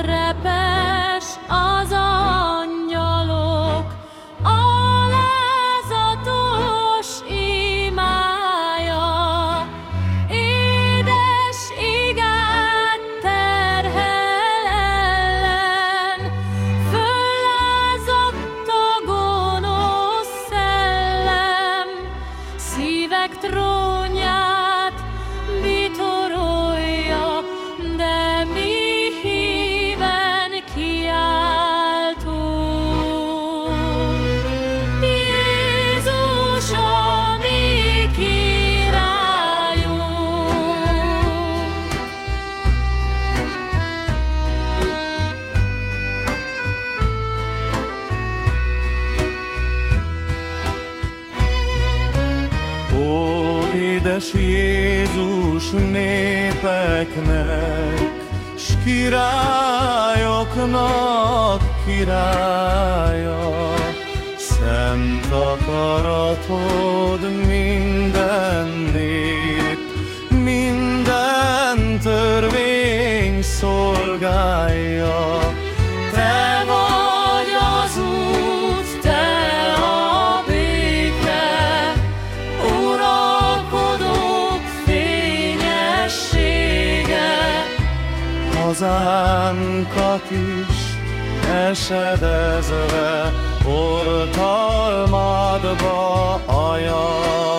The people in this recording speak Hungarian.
repes az angyalok alázatos imája. Édes igát terhel ellen, föllázott a gonosz szellem, szívek trónján. Édes Jézus népeknek, S királyoknak királya, Szent akaratod minden nép, minden törvény szolgálja. hazánkat is, esedezve, oltalmadba ajánl.